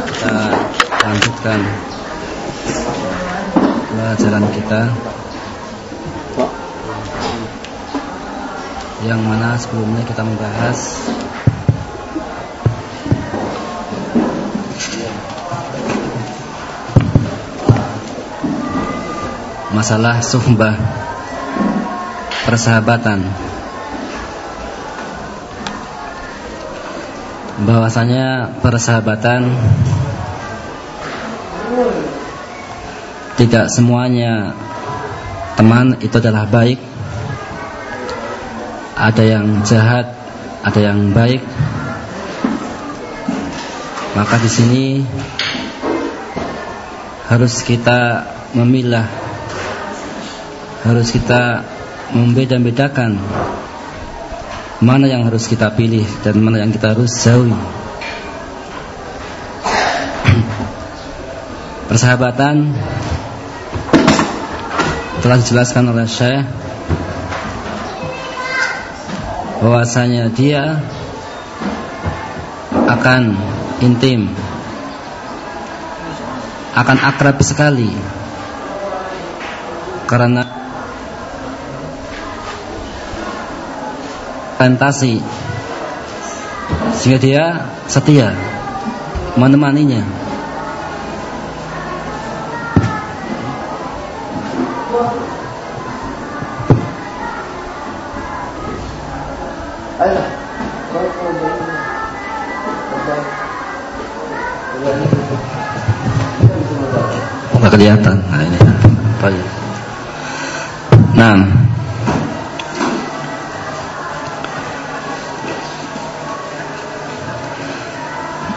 kita lanjutkan pelajaran kita. Yang mana sebelumnya kita membahas? Masalah suhbah persahabatan bahwasanya persahabatan tidak semuanya teman itu adalah baik. Ada yang jahat ada yang baik. Maka di sini harus kita memilah harus kita membeda-bedakan mana yang harus kita pilih dan mana yang kita harus jauhi. Persahabatan telah dijelaskan oleh Syekh bahwasanya dia akan intim akan akrab sekali karena fantasi sehingga dia setia menemaninya Nggak kelihatan.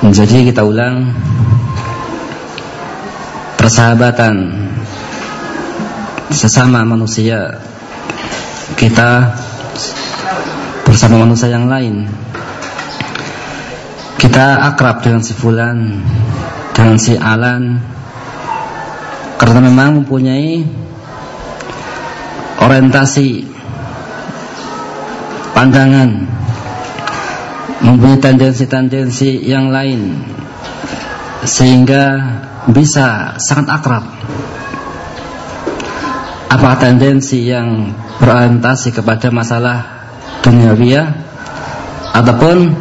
Jadi kita ulang persahabatan sesama manusia kita bersama manusia yang lain. Kita akrab dengan si fulan, dengan si alan karena memang mempunyai orientasi pandangan mempunyai tendensi-tendensi yang lain sehingga bisa sangat akrab. Apa tendensi yang berorientasi kepada masalah duniawiya ataupun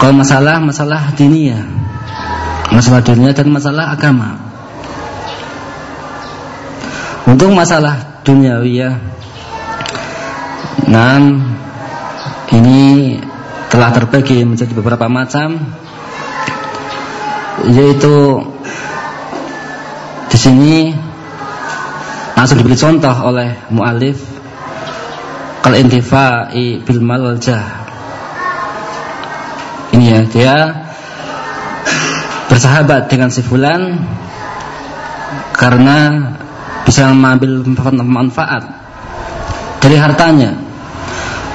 kalau masalah masalah dunia, masalah dunia dan masalah agama. Untuk masalah duniawiya, nan ini telah terbagi menjadi beberapa macam yaitu di sini langsung diberi contoh oleh mualif kal intifa'i bil mal ini ya dia bersahabat dengan si fulan karena bisa mengambil manfaat dari hartanya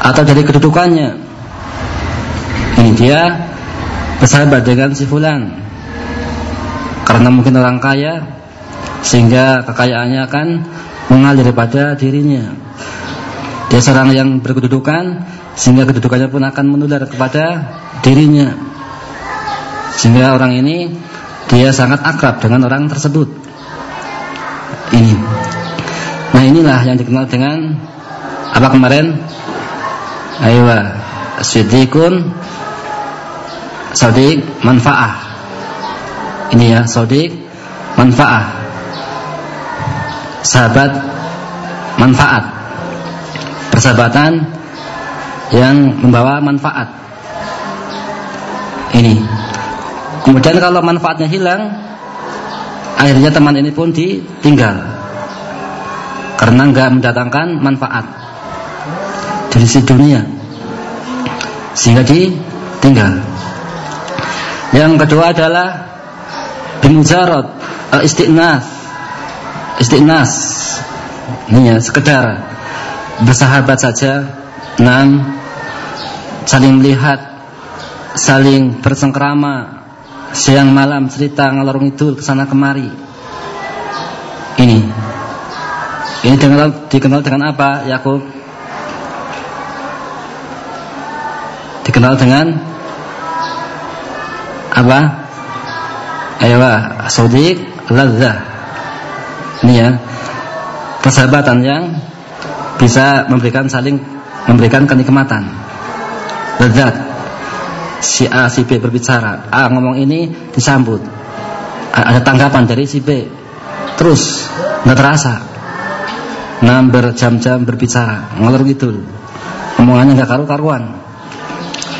atau dari kedudukannya ini dia bersahabat dengan si fulan. Karena mungkin orang kaya sehingga kekayaannya akan mengalir pada dirinya. Dia seorang yang berkedudukan sehingga kedudukannya pun akan menular kepada dirinya. Sehingga orang ini dia sangat akrab dengan orang tersebut. Ini. Nah inilah yang dikenal dengan apa kemarin? Aywa siddiqun sodik manfaah. Ini ya, sodik manfaah. Sahabat manfaat. Persahabatan yang membawa manfaat. Ini. Kemudian kalau manfaatnya hilang, akhirnya teman ini pun ditinggal. Karena enggak mendatangkan manfaat dari si dunia. Sehingga ditinggal. Yang kedua adalah bimujarad uh, istiqnas. Istiqnas. Ini ya, sekedar bersahabat saja. Enam saling melihat, saling bersengkrama, siang malam cerita ngalor ngidul ke sana kemari. Ini. Ini dikenal, dikenal dengan apa, Yakub? Dikenal dengan apa? Ayo, sodik ladzah. Ini ya. Persahabatan yang bisa memberikan saling memberikan kenikmatan. Lezat. Si A si B berbicara, A ngomong ini disambut. Ada tanggapan dari si B. Terus nggak terasa. Nah berjam-jam berbicara, ngalor gitu. Omongannya nggak karu-karuan.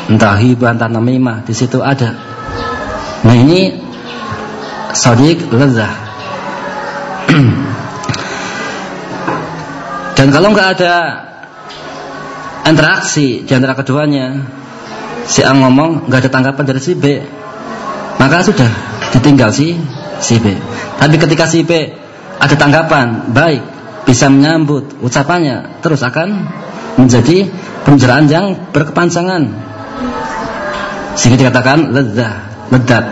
Entah hibah, entah namimah, di situ ada. Nah ini sodik lezah. Dan kalau nggak ada interaksi di antara keduanya, si A ngomong nggak ada tanggapan dari si B, maka sudah ditinggal si si B. Tapi ketika si B ada tanggapan baik, bisa menyambut ucapannya, terus akan menjadi pembicaraan yang berkepanjangan. Sehingga dikatakan lezah, ledat.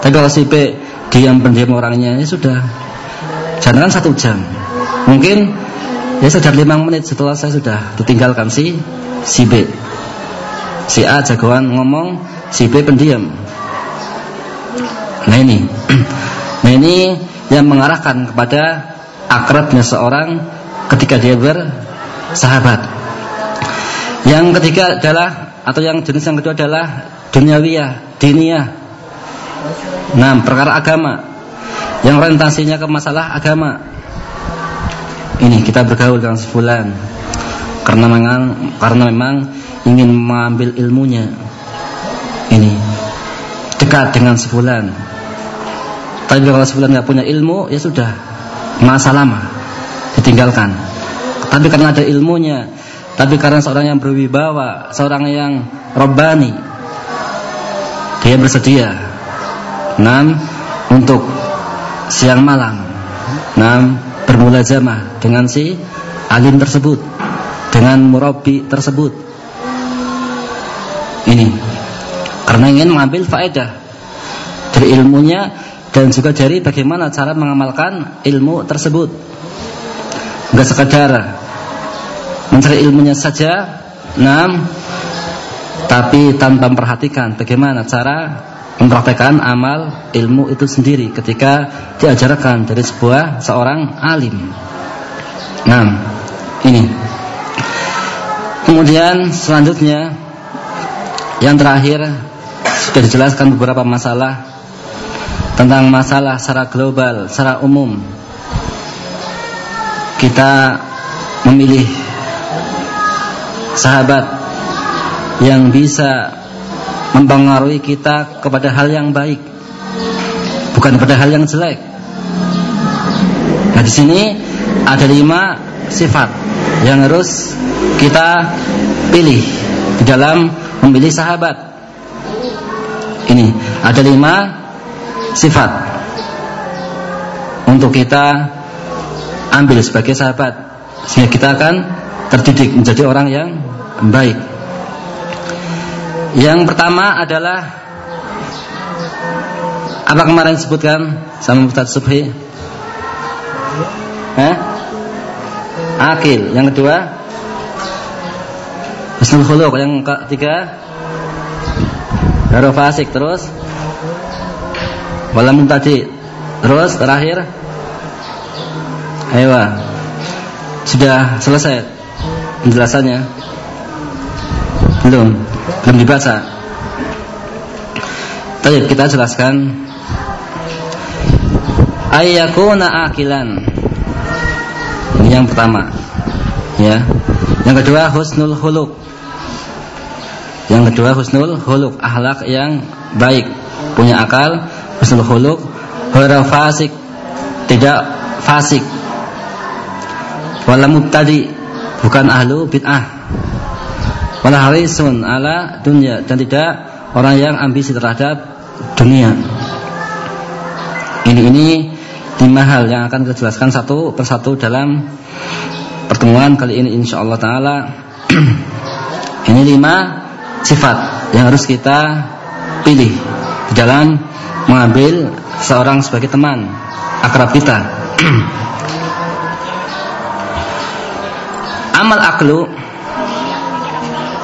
Tapi kalau si B diam pendiam orangnya, ya sudah. Jangan satu jam. Mungkin Ya sudah lima menit setelah saya sudah ditinggalkan si si B. Si A jagoan ngomong, si B pendiam. Nah ini, nah ini yang mengarahkan kepada akrabnya seorang ketika dia bersahabat. Yang ketiga adalah atau yang jenis yang kedua adalah duniawiyah, diniyah. Nah, perkara agama. Yang orientasinya ke masalah agama. Ini kita bergaul dengan sebulan. Karena memang karena memang ingin mengambil ilmunya. Ini dekat dengan sebulan. Tapi kalau sebulan nggak punya ilmu ya sudah masa lama ditinggalkan. Tapi karena ada ilmunya tapi karena seorang yang berwibawa seorang yang robbani dia bersedia enam untuk siang malam enam bermulazamah dengan si alim tersebut, dengan murabi tersebut. Ini karena ingin mengambil faedah dari ilmunya dan juga dari bagaimana cara mengamalkan ilmu tersebut. Enggak sekadar mencari ilmunya saja, enam tapi tanpa memperhatikan bagaimana cara mempraktekkan amal ilmu itu sendiri ketika diajarkan dari sebuah seorang alim. Nah, ini. Kemudian selanjutnya yang terakhir sudah dijelaskan beberapa masalah tentang masalah secara global, secara umum. Kita memilih sahabat yang bisa mempengaruhi kita kepada hal yang baik, bukan kepada hal yang jelek. Nah di sini ada lima sifat yang harus kita pilih di dalam memilih sahabat. Ini ada lima sifat untuk kita ambil sebagai sahabat sehingga kita akan terdidik menjadi orang yang baik. Yang pertama adalah apa kemarin disebutkan sama Ustaz Subhi? Eh? Akil. Yang kedua? Husnul khuluq. Yang ketiga? Haro fasik. Terus? Walam tadi Terus terakhir? Ayo Sudah selesai penjelasannya? Belum belum dibaca. Baik, kita jelaskan ayyakuna akilan. Ini yang pertama. Ya. Yang kedua husnul khuluq. Yang kedua husnul khuluq, akhlak yang baik, punya akal, husnul khuluq, ghairu fasik, tidak fasik. Wala mubtadi, bukan ahlu bid'ah wala harisun ala dunia dan tidak orang yang ambisi terhadap dunia. Ini ini lima hal yang akan kita satu persatu dalam pertemuan kali ini insyaallah taala. ini lima sifat yang harus kita pilih di dalam mengambil seorang sebagai teman akrab kita. Amal aklu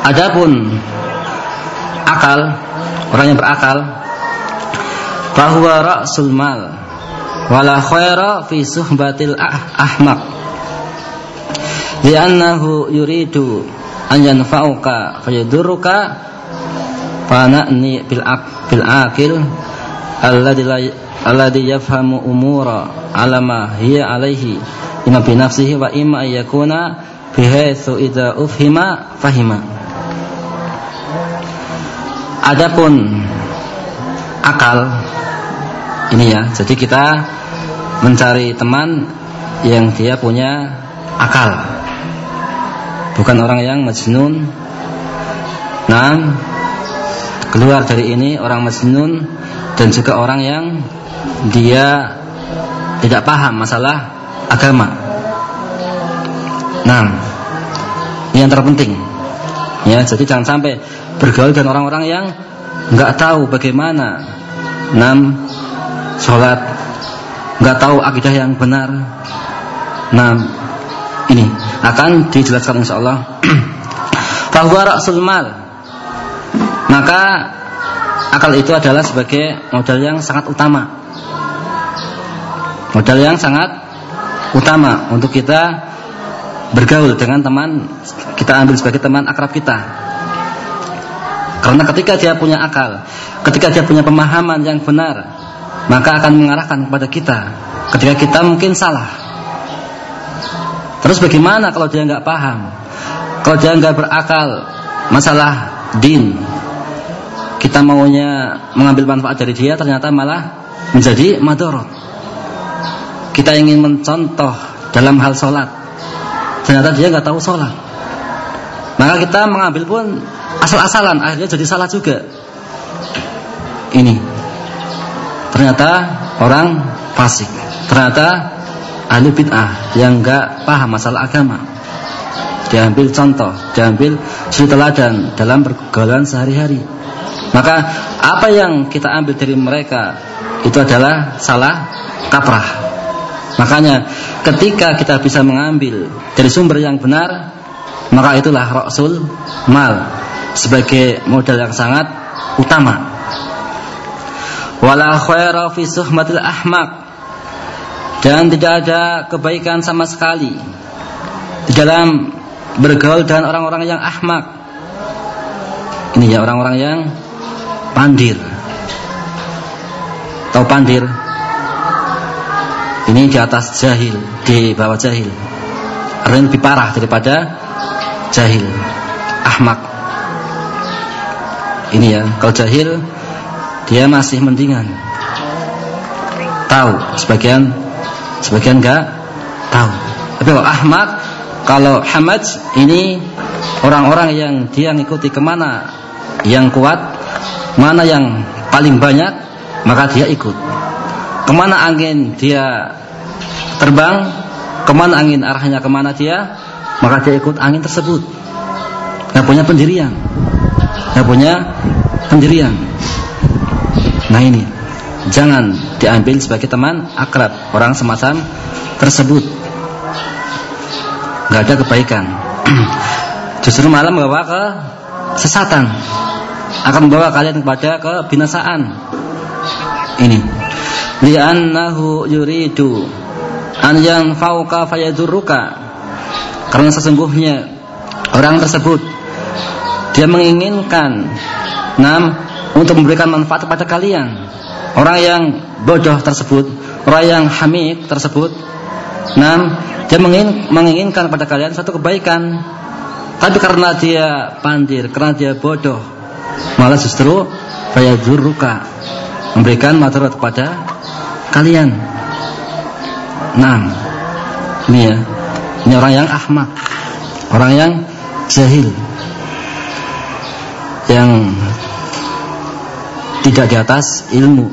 Adapun akal, orang yang berakal fahuwa ra'sul mal wala khaira fi suhbatil ah ahmaq. Li'annahu yuridu an yanfa'uka fayadurruka fana'ni bil bil aqil alladhi la alladhi yafhamu umura ala ma hiya alaihi imma bi nafsihi wa imma yakuna bihaitsu idza ufhima fahima Adapun akal ini ya, jadi kita mencari teman yang dia punya akal. Bukan orang yang majnun. Nah, keluar dari ini orang majnun dan juga orang yang dia tidak paham masalah agama. Nah, ini yang terpenting. Ya, jadi jangan sampai bergaul dengan orang-orang yang nggak tahu bagaimana enam sholat, nggak tahu akidah yang benar. Nah, ini akan dijelaskan insya Allah. Bahwa rasul mal, maka akal itu adalah sebagai modal yang sangat utama. Modal yang sangat utama untuk kita bergaul dengan teman kita ambil sebagai teman akrab kita. Karena ketika dia punya akal, ketika dia punya pemahaman yang benar, maka akan mengarahkan kepada kita ketika kita mungkin salah. Terus bagaimana kalau dia nggak paham? Kalau dia nggak berakal masalah din, kita maunya mengambil manfaat dari dia ternyata malah menjadi madorot. Kita ingin mencontoh dalam hal sholat, ternyata dia nggak tahu sholat. Maka kita mengambil pun asal-asalan akhirnya jadi salah juga. Ini. Ternyata orang fasik. Ternyata ahli bid'ah yang enggak paham masalah agama. Diambil contoh diambil suri teladan dalam pergaulan sehari-hari. Maka apa yang kita ambil dari mereka itu adalah salah kaprah. Makanya ketika kita bisa mengambil dari sumber yang benar maka itulah rasul mal sebagai modal yang sangat utama. Wala khaira fi suhmatil ahmaq dan tidak ada kebaikan sama sekali di dalam bergaul dengan orang-orang yang ahmak. Ini ya orang-orang yang pandir. Tahu pandir? Ini di atas jahil, di bawah jahil. Artinya lebih parah daripada jahil. Ahmak ini ya kalau jahil dia masih mendingan. Tahu sebagian sebagian enggak tahu. Tapi kalau Ahmad kalau Hamad ini orang-orang yang dia ngikuti ke mana yang kuat mana yang paling banyak maka dia ikut. Ke mana angin dia terbang ke mana angin arahnya ke mana dia maka dia ikut angin tersebut. Nggak punya pendirian nggak punya pendirian. Nah ini jangan diambil sebagai teman akrab orang semacam tersebut. Nggak ada kebaikan. Justru malah membawa ke sesatan. Akan membawa kalian kepada kebinasaan. Ini. Li'annahu yuridu an yanfa'uka fayadurruka. Karena sesungguhnya orang tersebut dia menginginkan nam untuk memberikan manfaat kepada kalian. Orang yang bodoh tersebut, orang yang hamid tersebut, nam dia menginginkan kepada kalian satu kebaikan. Tapi karena dia pandir, karena dia bodoh, malah justru fayadurruka memberikan madarat kepada kalian. Nam, ini ya, ini orang yang ahmak, orang yang jahil yang tidak di atas ilmu.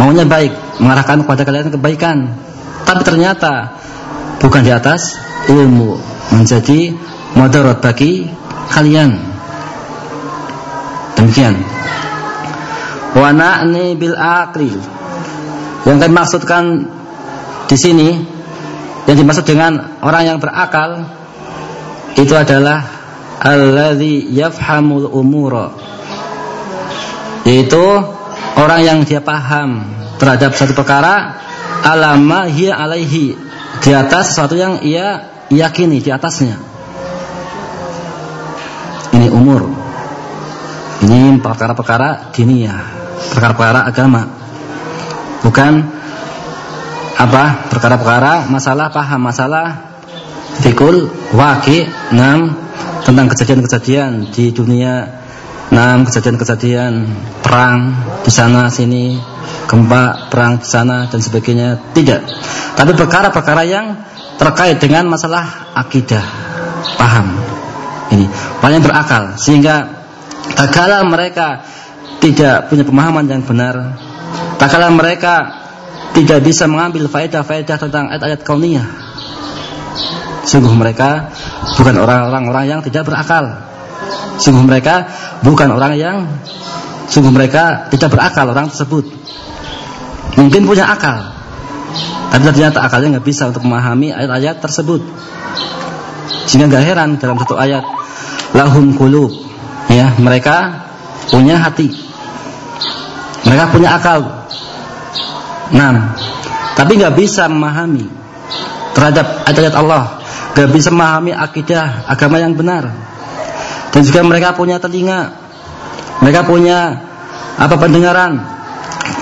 Maunya baik, mengarahkan kepada kalian kebaikan. Tapi ternyata bukan di atas ilmu, menjadi mudarat bagi kalian. Demikian. Wa na'ni bil aqli. Yang kami maksudkan di sini yang dimaksud dengan orang yang berakal itu adalah alladzi yafhamul umura yaitu orang yang dia paham terhadap satu perkara alama hiya alaihi di atas sesuatu yang ia yakini di atasnya. Ini umur. Ini perkara-perkara diniyah, perkara-perkara agama. Bukan apa? Perkara-perkara masalah paham, masalah fikul, waki, enam tentang kejadian-kejadian di dunia enam kejadian-kejadian perang di sana sini, gempa, perang di sana dan sebagainya. Tidak. Tapi perkara-perkara yang terkait dengan masalah akidah, paham. Ini paling berakal sehingga tak kala mereka tidak punya pemahaman yang benar, tak kala mereka tidak bisa mengambil faedah-faedah tentang ayat-ayat kauniyah. Sungguh mereka bukan orang-orang yang tidak berakal. Sungguh mereka bukan orang yang sungguh mereka tidak berakal orang tersebut. Mungkin punya akal, tapi ternyata akalnya nggak bisa untuk memahami ayat-ayat tersebut. Sehingga nggak heran dalam satu ayat lahum kulub ya mereka punya hati mereka punya akal nah tapi nggak bisa memahami terhadap ayat-ayat Allah nggak bisa memahami akidah agama yang benar. Dan juga mereka punya telinga. Mereka punya apa pendengaran.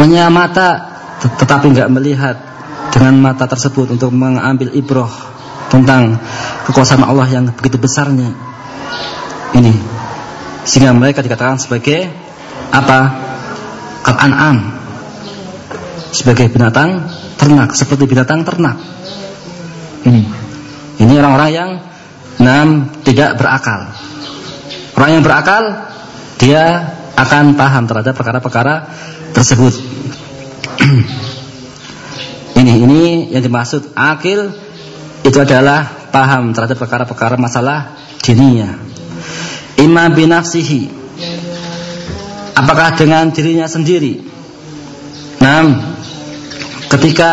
Punya mata. Tetapi nggak melihat dengan mata tersebut untuk mengambil ibroh tentang kekuasaan Allah yang begitu besarnya. Ini. Sehingga mereka dikatakan sebagai apa al-an'am. Sebagai binatang ternak seperti binatang ternak. Ini ini orang-orang yang enam tidak berakal Orang yang berakal dia akan paham terhadap perkara-perkara tersebut. ini ini yang dimaksud akil itu adalah paham terhadap perkara-perkara masalah diniyah. Ima binafsihi. Apakah dengan dirinya sendiri? Nah, ketika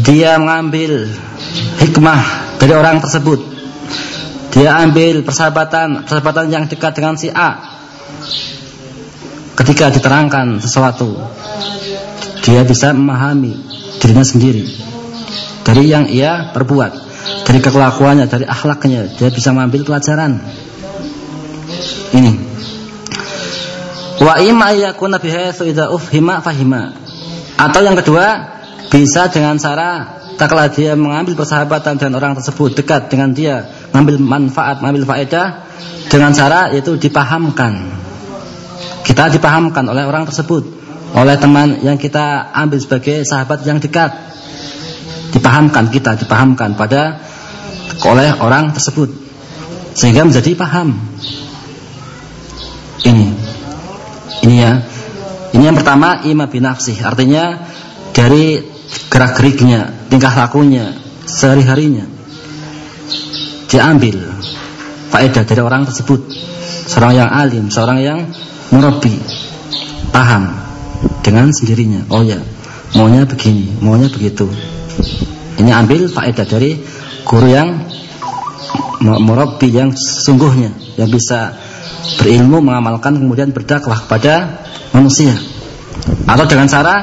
dia mengambil hikmah dari orang tersebut dia ambil persahabatan, persahabatan yang dekat dengan si A. Ketika diterangkan sesuatu, dia bisa memahami dirinya sendiri dari yang ia perbuat, dari kelakuannya, dari akhlaknya, dia bisa mengambil pelajaran. Ini. Wa imma yakuna bihaitsu idza. Atau yang kedua, bisa dengan cara tak kalah dia mengambil persahabatan dengan orang tersebut dekat dengan dia, mengambil manfaat, mengambil faedah dengan cara yaitu dipahamkan. Kita dipahamkan oleh orang tersebut, oleh teman yang kita ambil sebagai sahabat yang dekat. Dipahamkan kita, dipahamkan pada oleh orang tersebut sehingga menjadi paham. Ini. Ini ya. Ini yang pertama ima binafsih, artinya dari gerak-geriknya, tingkah lakunya, sehari-harinya. Diambil faedah dari orang tersebut. Seorang yang alim, seorang yang murabi, paham dengan sendirinya. Oh ya, maunya begini, maunya begitu. Ini ambil faedah dari guru yang murabi yang sungguhnya yang bisa berilmu mengamalkan kemudian berdakwah kepada manusia atau dengan cara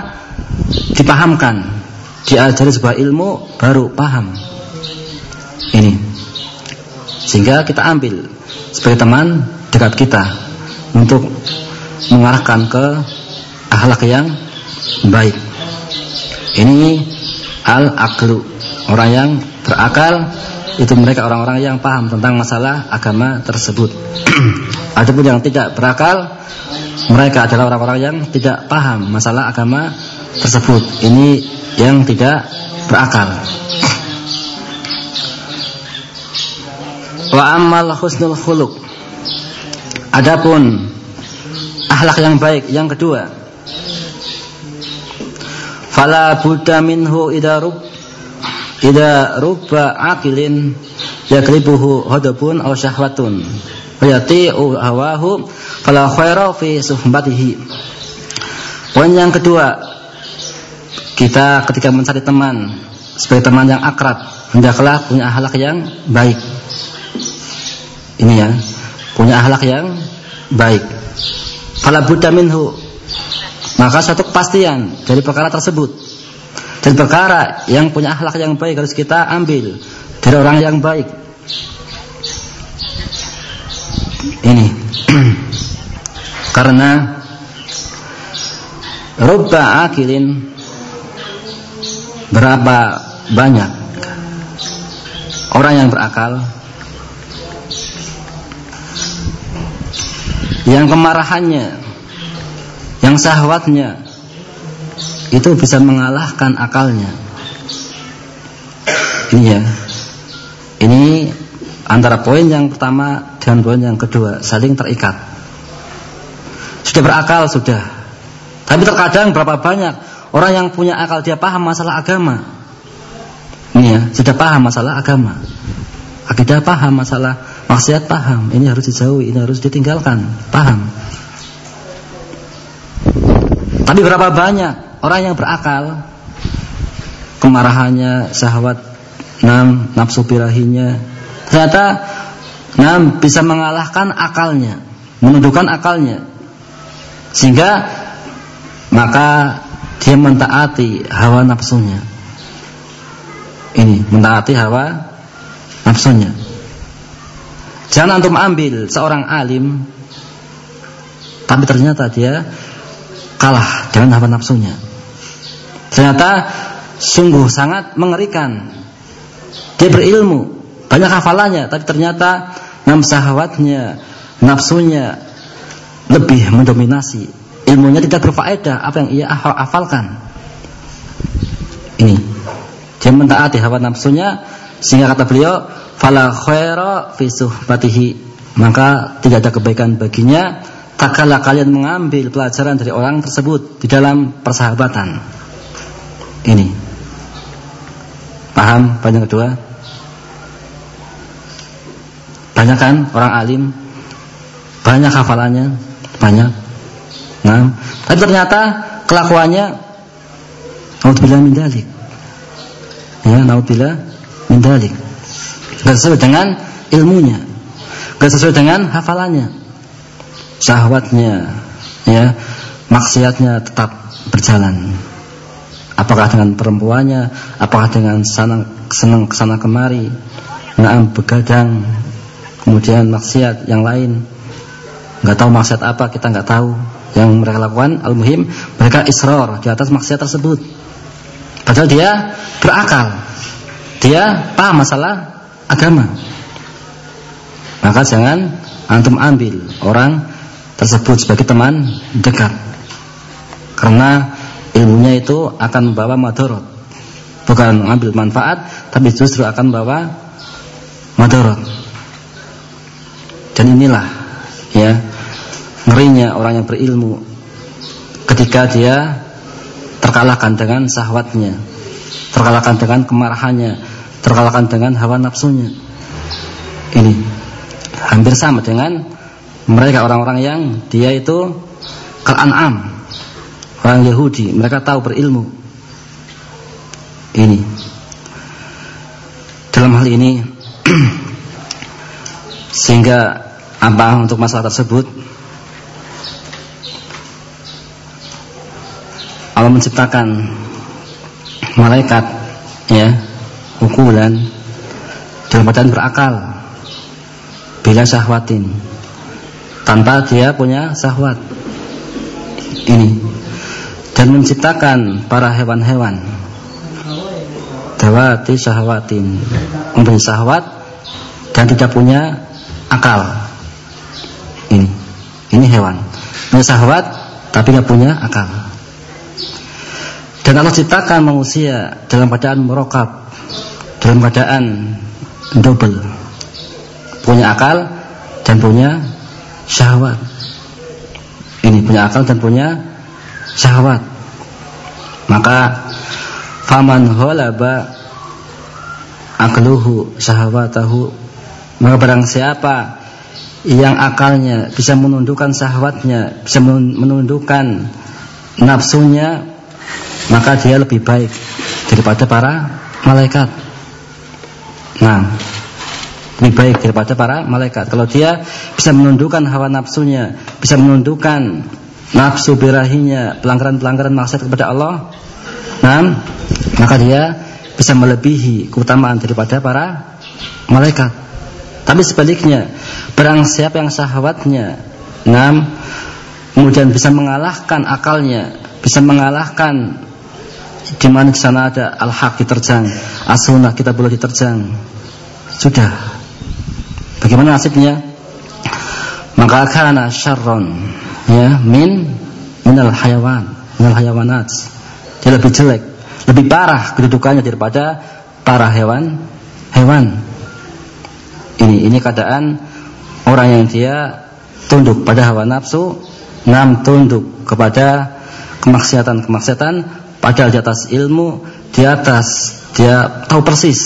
dipahamkan diajari sebuah ilmu baru paham. Ini. Sehingga kita ambil sebagai teman dekat kita untuk mengarahkan ke akhlak yang baik. Ini al aklu orang yang berakal itu mereka orang-orang yang paham tentang masalah agama tersebut. Adapun yang tidak berakal mereka adalah orang-orang yang tidak paham masalah agama tersebut ini yang tidak berakal. Wa amal husnul khuluq. Adapun akhlak yang baik yang kedua. Fala buddha minhu idza rub idza rubba aqilin yakribuhu hadabun aw syahwatun wa yati'u hawahu fala khaira fi suhbatihi. Poin yang kedua, kita ketika mencari teman sebagai teman yang akrab, hendaklah punya akhlak yang baik. Ini ya, punya akhlak yang baik. Fala buddha minhu, maka satu kepastian dari perkara tersebut dan perkara yang punya akhlak yang baik harus kita ambil dari orang yang baik ini karena rubba akilin berapa banyak? Orang yang berakal yang kemarahannya yang syahwatnya itu bisa mengalahkan akalnya. Ini ya. Ini antara poin yang pertama dan poin yang kedua saling terikat. Sudah berakal sudah. Tapi terkadang berapa banyak orang yang punya akal dia paham masalah agama. Ini ya sudah paham masalah agama. Akidah paham masalah maksiat paham. Ini harus dijauhi ini harus ditinggalkan. Paham. Tapi berapa banyak orang yang berakal? Kemarahannya, syahwat, nam, nafsu birahinya. Ternyata nam bisa mengalahkan akalnya, menundukkan akalnya. Sehingga maka dia mentaati hawa nafsunya. Ini mentaati hawa nafsunya. Jangan antum ambil seorang alim tapi ternyata dia kalah dengan hawa nafsunya. Ternyata sungguh sangat mengerikan. Dia berilmu, banyak hafalannya, tapi ternyata sahwatnya, nafsunya lebih mendominasi. Ilmunya tidak berfaedah apa yang ia hafalkan. Ini. Dia mentaati hawa nafsunya sehingga kata beliau fala khaira fi suhbatihi maka tidak ada kebaikan baginya tak kalah kalian mengambil pelajaran dari orang tersebut di dalam persahabatan. Ini. Paham banyak kedua? Banyak kan orang alim? Banyak hafalannya? Banyak. Nah, tapi ternyata kelakuannya naudzubillah min dalik. Ya, naudzubillah min dalik. Gak sesuai dengan ilmunya. Gak sesuai dengan hafalannya syahwatnya, ya, maksiatnya tetap berjalan. Apakah dengan perempuannya, apakah dengan senang senang ke sana kemari, naam begadang, kemudian maksiat yang lain, nggak tahu maksiat apa kita nggak tahu. Yang mereka lakukan, al-muhim mereka isror di atas maksiat tersebut. Padahal dia berakal, dia paham masalah agama. Maka jangan antum ambil orang tersebut sebagai teman dekat. Karena ilmunya itu akan membawa madarat. Bukan mengambil manfaat, tapi justru akan membawa madarat. Dan inilah ya ngerinya orang yang berilmu. Ketika dia terkalahkan dengan sahwatnya, terkalahkan dengan kemarahannya, terkalahkan dengan hawa nafsunya. Ini hampir sama dengan mereka orang-orang yang dia itu kal-an'am orang Yahudi. Mereka tahu berilmu. Ini. Dalam hal ini sehingga apa untuk masalah tersebut Allah menciptakan malaikat ya ukuran dalam badan berakal bila syahwatin tanpa dia punya syahwat. Ini. Dan menciptakan para hewan-hewan. Dawati syahwatin. Mempunyai syahwat dan tidak punya akal. Ini. Ini hewan. Punya syahwat tapi tidak punya akal dan Allah ciptakan manusia dalam keadaan merokap dalam keadaan double punya akal dan punya syahwat. Ini punya akal dan punya syahwat. Maka faman ghalaba akluhu syahwatahu maka barang siapa yang akalnya bisa menundukkan syahwatnya, bisa menundukkan nafsunya, maka dia lebih baik daripada para malaikat. Nah, lebih baik daripada para malaikat. Kalau dia bisa menundukkan hawa nafsunya, bisa menundukkan nafsu birahinya, pelanggaran-pelanggaran maksiat kepada Allah, nah, maka dia bisa melebihi keutamaan daripada para malaikat. Tapi sebaliknya, barang siapa yang syahwatnya, nah, kemudian bisa mengalahkan akalnya, bisa mengalahkan di mana di sana ada al-haq diterjang, as-sunnah kita boleh diterjang. Sudah. Bagaimana nasibnya? Maka kana syarron ya min minal hayawan minal hayawanat dia lebih jelek lebih parah kedudukannya daripada para hewan hewan ini ini keadaan orang yang dia tunduk pada hawa nafsu nam tunduk kepada kemaksiatan-kemaksiatan padahal di atas ilmu di atas dia tahu persis.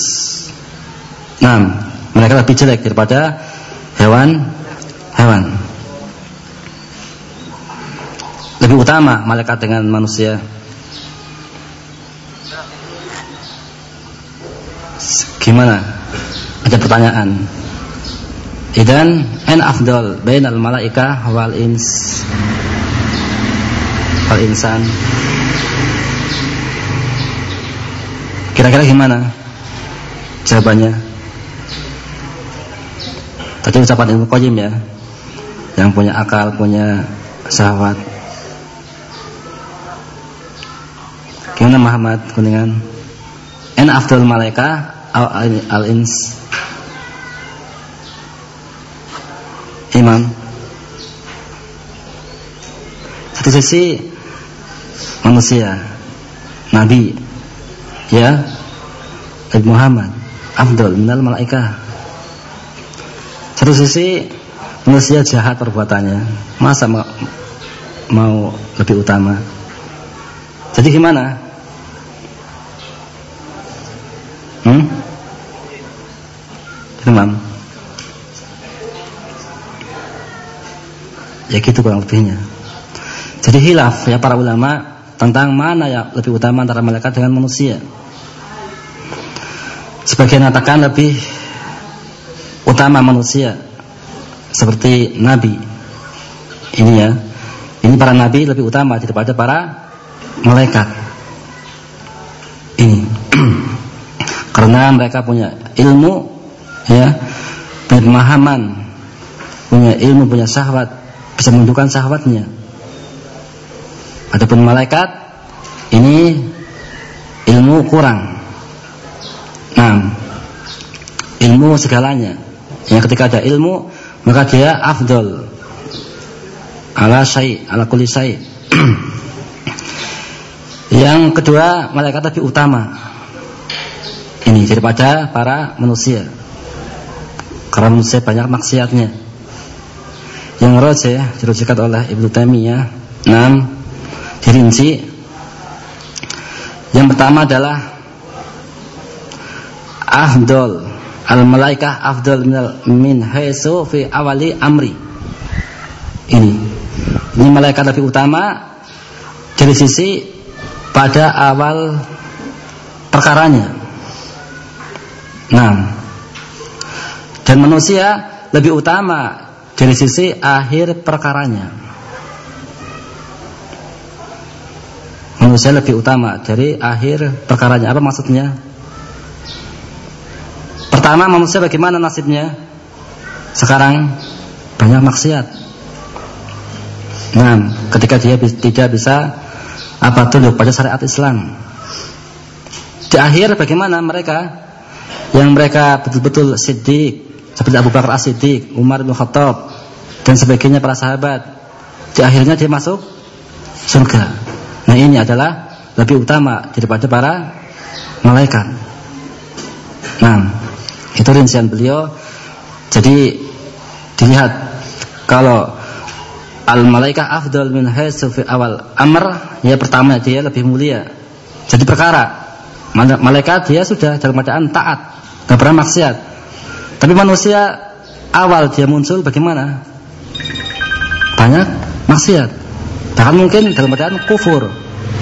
Nah mereka lebih jelek daripada hewan hewan. Lebih utama malaikat dengan manusia. Gimana? Ada pertanyaan. Idan en afdal al malaika wal ins. Wal insan kira-kira gimana jawabannya? Tadi ucapan ilmu qayyim ya yang punya akal punya sahabat Gimana Muhammad Kuningan? En afdal malaika al ins Imam Satu sisi manusia Nabi ya Nabi Muhammad Abdul minal malaika Satu sisi manusia jahat perbuatannya Masa mau, mau lebih utama Jadi gimana? Hmm? Imam. Ya gitu kurang lebihnya. Jadi hilaf ya para ulama tentang mana yang lebih utama antara malaikat dengan manusia. Sebagian mengatakan lebih utama manusia seperti nabi. Ini ya. Ini para nabi lebih utama daripada para malaikat. Ini. karena mereka punya ilmu ya pemahaman punya ilmu punya syahwat bisa menunjukkan syahwatnya adapun malaikat ini ilmu kurang. Nah ilmu segalanya. Yang ketika ada ilmu maka dia afdol. Ala syai ala kulli syai. Yang kedua malaikat lebih utama. Ini daripada para manusia. Karena manusia banyak maksiatnya. Yang rojeh dirujukan oleh Ibnu Taimiyah. 6 dirinci. Yang pertama adalah afdol al malaikah afdol min haisu fi awali amri. Ini. Ini malaikat lebih utama dari sisi pada awal perkaranya Nah, dan manusia lebih utama dari sisi akhir perkaranya. Manusia lebih utama dari akhir perkaranya. Apa maksudnya? Pertama, manusia bagaimana nasibnya? Sekarang banyak maksiat. Nah, ketika dia tidak bisa apa tunduk pada syariat Islam. Di akhir bagaimana mereka? yang mereka betul-betul siddiq seperti Abu Bakar As-Siddiq, Umar bin Khattab dan sebagainya para sahabat. Di akhirnya dia masuk surga. Nah, ini adalah lebih utama daripada para malaikat. Nah, itu rincian beliau. Jadi dilihat kalau al malaikah afdal min haitsu fi awal amr, ya pertama dia lebih mulia. Jadi perkara malaikat dia sudah dalam keadaan taat nggak pernah maksiat. Tapi manusia awal dia muncul bagaimana? Banyak maksiat. Bahkan mungkin dalam keadaan kufur.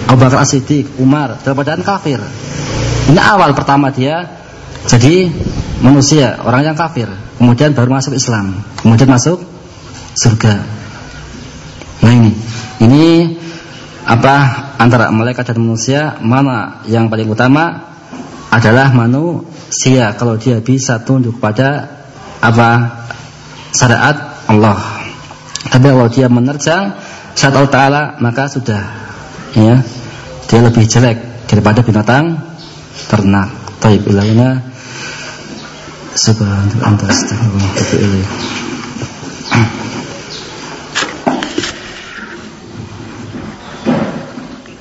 Abu Bakar As-Siddiq, Umar dalam keadaan kafir. Ini awal pertama dia jadi manusia, orang yang kafir. Kemudian baru masuk Islam. Kemudian masuk surga. Nah ini. Ini apa antara malaikat dan manusia mana yang paling utama adalah manusia kalau dia bisa tunduk pada apa syariat Allah. Tapi kalau dia menerjang syariat Allah Taala maka sudah ya dia lebih jelek daripada binatang ternak. Taib wa ta'ala